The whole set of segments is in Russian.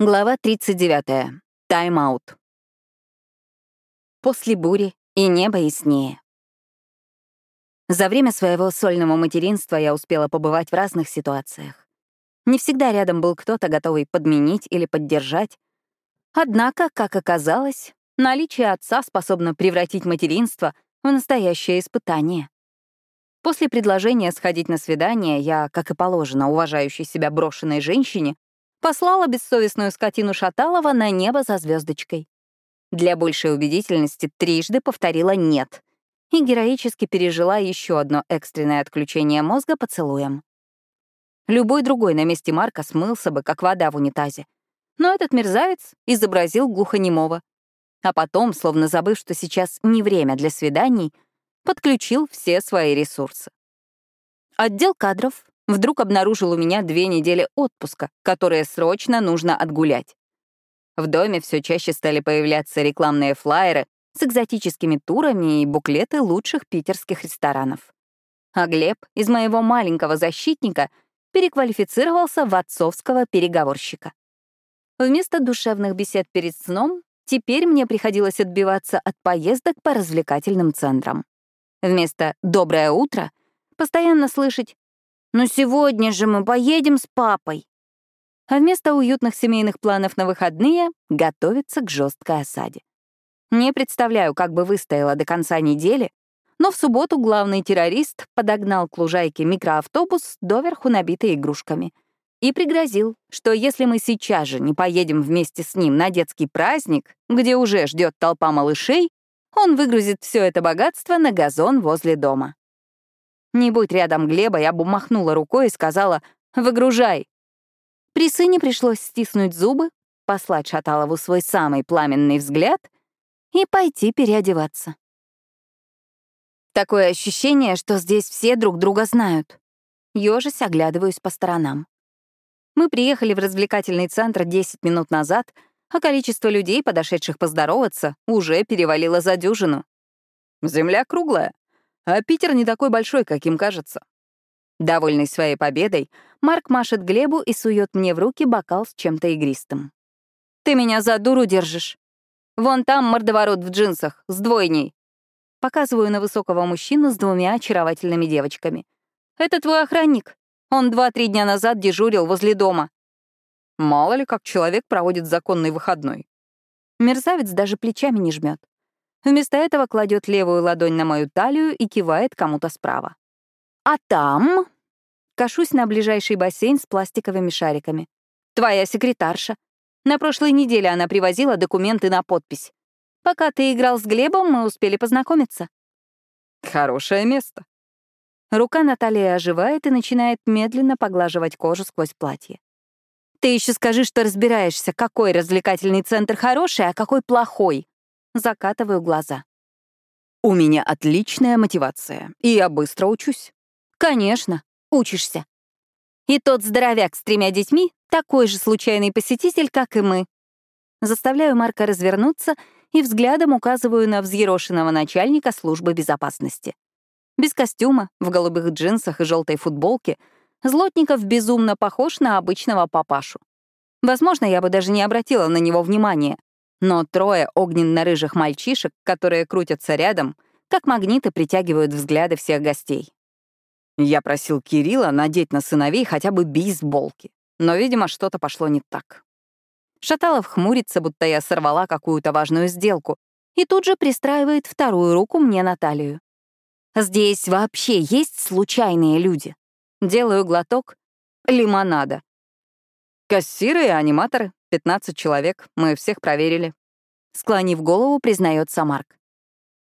Глава 39. Тайм-аут. После бури и небо яснее. За время своего сольного материнства я успела побывать в разных ситуациях. Не всегда рядом был кто-то, готовый подменить или поддержать. Однако, как оказалось, наличие отца способно превратить материнство в настоящее испытание. После предложения сходить на свидание я, как и положено уважающей себя брошенной женщине, послала бессовестную скотину Шаталова на небо за звездочкой. Для большей убедительности трижды повторила «нет» и героически пережила еще одно экстренное отключение мозга поцелуем. Любой другой на месте Марка смылся бы, как вода в унитазе. Но этот мерзавец изобразил глухонемого. А потом, словно забыв, что сейчас не время для свиданий, подключил все свои ресурсы. Отдел кадров вдруг обнаружил у меня две недели отпуска, которые срочно нужно отгулять. В доме все чаще стали появляться рекламные флаеры с экзотическими турами и буклеты лучших питерских ресторанов. А Глеб из моего маленького защитника переквалифицировался в отцовского переговорщика. Вместо душевных бесед перед сном теперь мне приходилось отбиваться от поездок по развлекательным центрам. Вместо «доброе утро» постоянно слышать но сегодня же мы поедем с папой. А вместо уютных семейных планов на выходные готовиться к жесткой осаде. Не представляю, как бы выстояла до конца недели, но в субботу главный террорист подогнал к лужайке микроавтобус, доверху набитый игрушками, и пригрозил, что если мы сейчас же не поедем вместе с ним на детский праздник, где уже ждет толпа малышей, он выгрузит все это богатство на газон возле дома. Не будь рядом Глеба, я бы махнула рукой и сказала «выгружай». При сыне пришлось стиснуть зубы, послать Шаталову свой самый пламенный взгляд и пойти переодеваться. Такое ощущение, что здесь все друг друга знают. Ёжись, оглядываюсь по сторонам. Мы приехали в развлекательный центр 10 минут назад, а количество людей, подошедших поздороваться, уже перевалило за дюжину. «Земля круглая», а Питер не такой большой, каким кажется. Довольный своей победой, Марк машет Глебу и сует мне в руки бокал с чем-то игристым. «Ты меня за дуру держишь. Вон там мордоворот в джинсах, с двойней». Показываю на высокого мужчину с двумя очаровательными девочками. «Это твой охранник. Он два-три дня назад дежурил возле дома». Мало ли, как человек проводит законный выходной. Мерзавец даже плечами не жмет. Вместо этого кладет левую ладонь на мою талию и кивает кому-то справа. А там... Кашусь на ближайший бассейн с пластиковыми шариками. Твоя секретарша. На прошлой неделе она привозила документы на подпись. Пока ты играл с Глебом, мы успели познакомиться. Хорошее место. Рука Натальи оживает и начинает медленно поглаживать кожу сквозь платье. Ты еще скажи, что разбираешься, какой развлекательный центр хороший, а какой плохой. Закатываю глаза. У меня отличная мотивация, и я быстро учусь. Конечно, учишься. И тот здоровяк с тремя детьми — такой же случайный посетитель, как и мы. Заставляю Марка развернуться и взглядом указываю на взъерошенного начальника службы безопасности. Без костюма, в голубых джинсах и желтой футболке, Злотников безумно похож на обычного папашу. Возможно, я бы даже не обратила на него внимания, но трое огненно-рыжих мальчишек, которые крутятся рядом, как магниты притягивают взгляды всех гостей. Я просил Кирилла надеть на сыновей хотя бы бейсболки, но, видимо, что-то пошло не так. Шаталов хмурится, будто я сорвала какую-то важную сделку, и тут же пристраивает вторую руку мне на талию. Здесь вообще есть случайные люди. Делаю глоток лимонада. Кассиры и аниматоры, 15 человек, мы всех проверили. Склонив голову, признается Марк.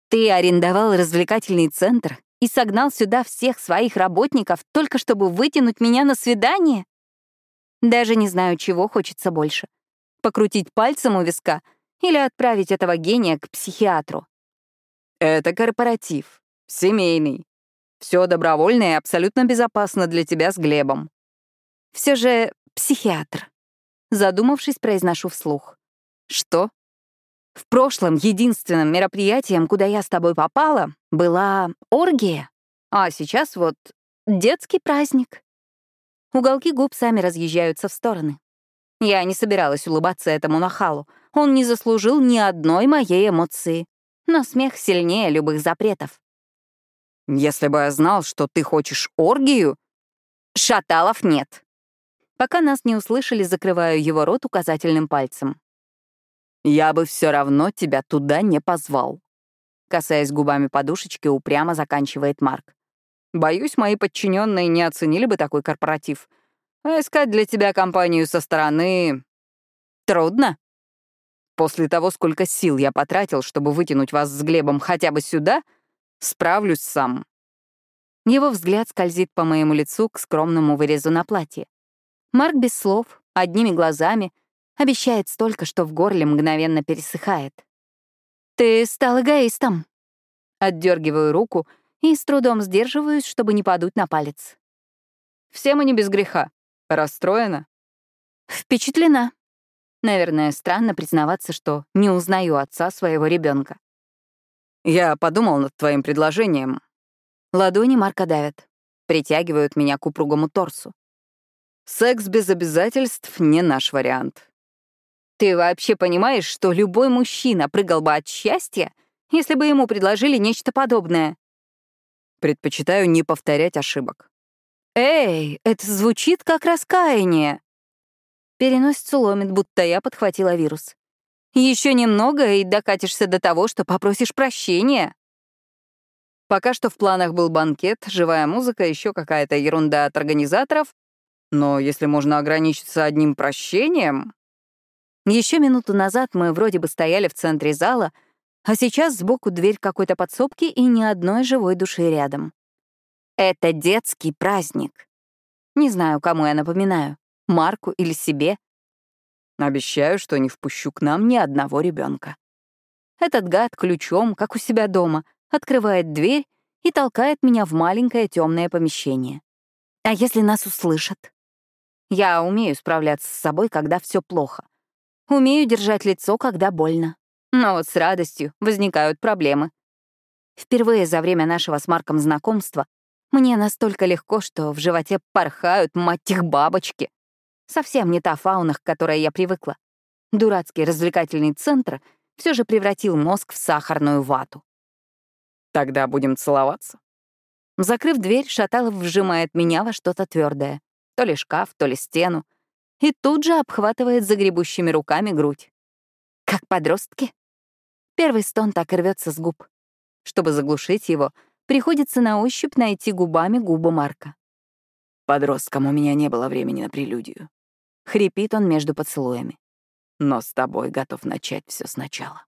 Ты арендовал развлекательный центр и согнал сюда всех своих работников только чтобы вытянуть меня на свидание? Даже не знаю, чего хочется больше. Покрутить пальцем у виска или отправить этого гения к психиатру. Это корпоратив, семейный. Все добровольно и абсолютно безопасно для тебя с Глебом. Все же психиатр. Задумавшись, произношу вслух. «Что?» «В прошлом единственным мероприятием, куда я с тобой попала, была оргия, а сейчас вот детский праздник». Уголки губ сами разъезжаются в стороны. Я не собиралась улыбаться этому нахалу. Он не заслужил ни одной моей эмоции. Но смех сильнее любых запретов. Если бы я знал, что ты хочешь оргию... Шаталов нет. Пока нас не услышали, закрываю его рот указательным пальцем. Я бы все равно тебя туда не позвал. Касаясь губами подушечки, упрямо заканчивает Марк. Боюсь, мои подчиненные не оценили бы такой корпоратив. А искать для тебя компанию со стороны... Трудно. После того, сколько сил я потратил, чтобы вытянуть вас с Глебом хотя бы сюда, Справлюсь сам». Его взгляд скользит по моему лицу к скромному вырезу на платье. Марк без слов, одними глазами, обещает столько, что в горле мгновенно пересыхает. «Ты стал эгоистом». Отдергиваю руку и с трудом сдерживаюсь, чтобы не подуть на палец. «Все мы не без греха. Расстроена?» «Впечатлена». Наверное, странно признаваться, что не узнаю отца своего ребенка. Я подумал над твоим предложением. Ладони Марка давят, притягивают меня к упругому торсу. Секс без обязательств — не наш вариант. Ты вообще понимаешь, что любой мужчина прыгал бы от счастья, если бы ему предложили нечто подобное? Предпочитаю не повторять ошибок. Эй, это звучит как раскаяние. Переносицу ломит, будто я подхватила вирус. Еще немного, и докатишься до того, что попросишь прощения. Пока что в планах был банкет, живая музыка, еще какая-то ерунда от организаторов. Но если можно ограничиться одним прощением... Еще минуту назад мы вроде бы стояли в центре зала, а сейчас сбоку дверь какой-то подсобки и ни одной живой души рядом. Это детский праздник. Не знаю, кому я напоминаю, Марку или себе, Обещаю, что не впущу к нам ни одного ребенка. Этот гад ключом, как у себя дома, открывает дверь и толкает меня в маленькое темное помещение. А если нас услышат? Я умею справляться с собой, когда все плохо. Умею держать лицо, когда больно. Но вот с радостью возникают проблемы. Впервые за время нашего с Марком знакомства мне настолько легко, что в животе порхают, мать их, бабочки. Совсем не та фауна, к которой я привыкла. Дурацкий развлекательный центр все же превратил мозг в сахарную вату. «Тогда будем целоваться?» Закрыв дверь, Шаталов вжимает меня во что-то твердое, то ли шкаф, то ли стену, и тут же обхватывает загребущими руками грудь. Как подростки. Первый стон так рвется с губ. Чтобы заглушить его, приходится на ощупь найти губами губы Марка. Подростком у меня не было времени на прелюдию. Хрипит он между поцелуями. Но с тобой готов начать все сначала.